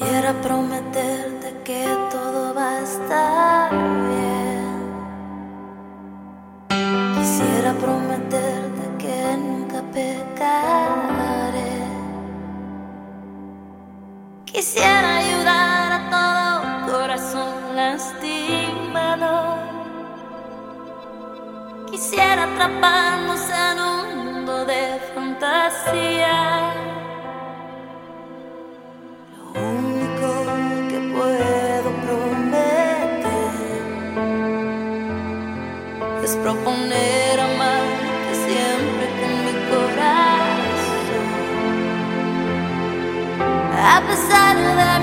Quisiera prometerte que todo va a estar bien. Quisiera prometerte que nunca pecaré. Quisiera ayudar a todo corazón lastimado. Quisiera atraparnos en un mundo de fantasía. A pesar de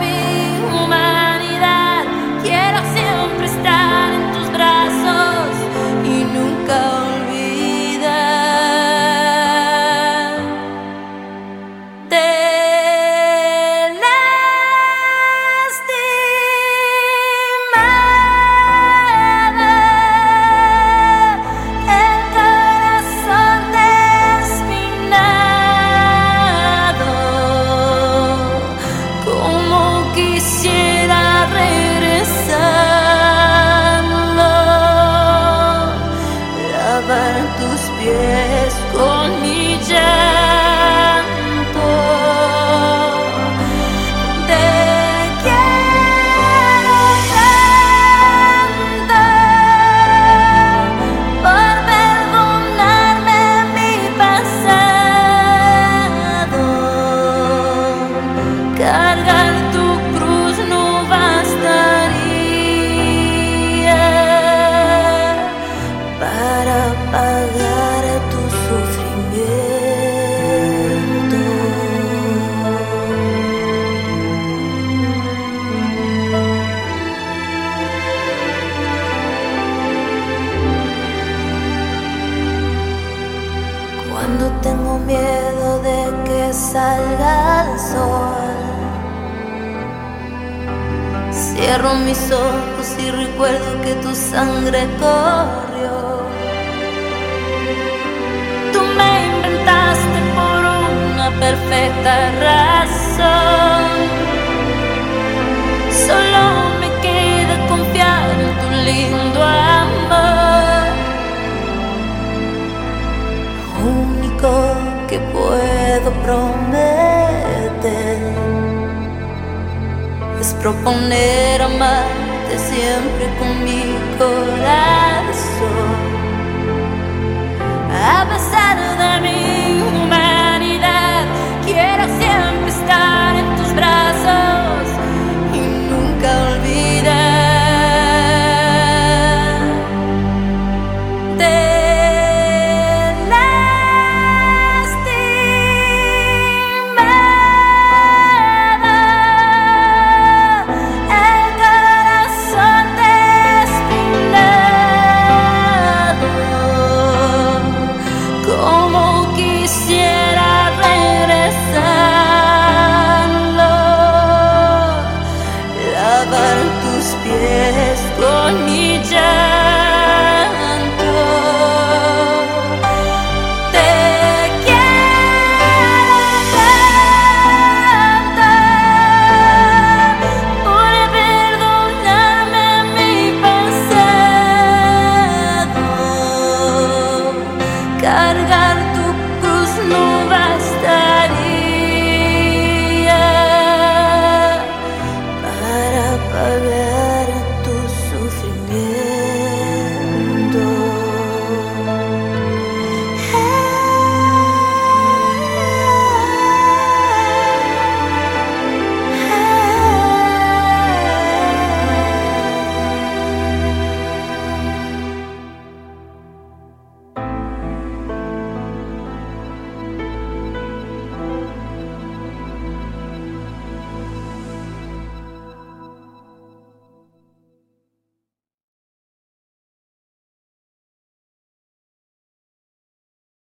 tengo miedo de que salga el sol, cierro mis ojos y recuerdo que tu sangre corrió. Tú me inventaste por una perfecta razón. Proponer amarte siempre con mi corazón. cargar tu cruz no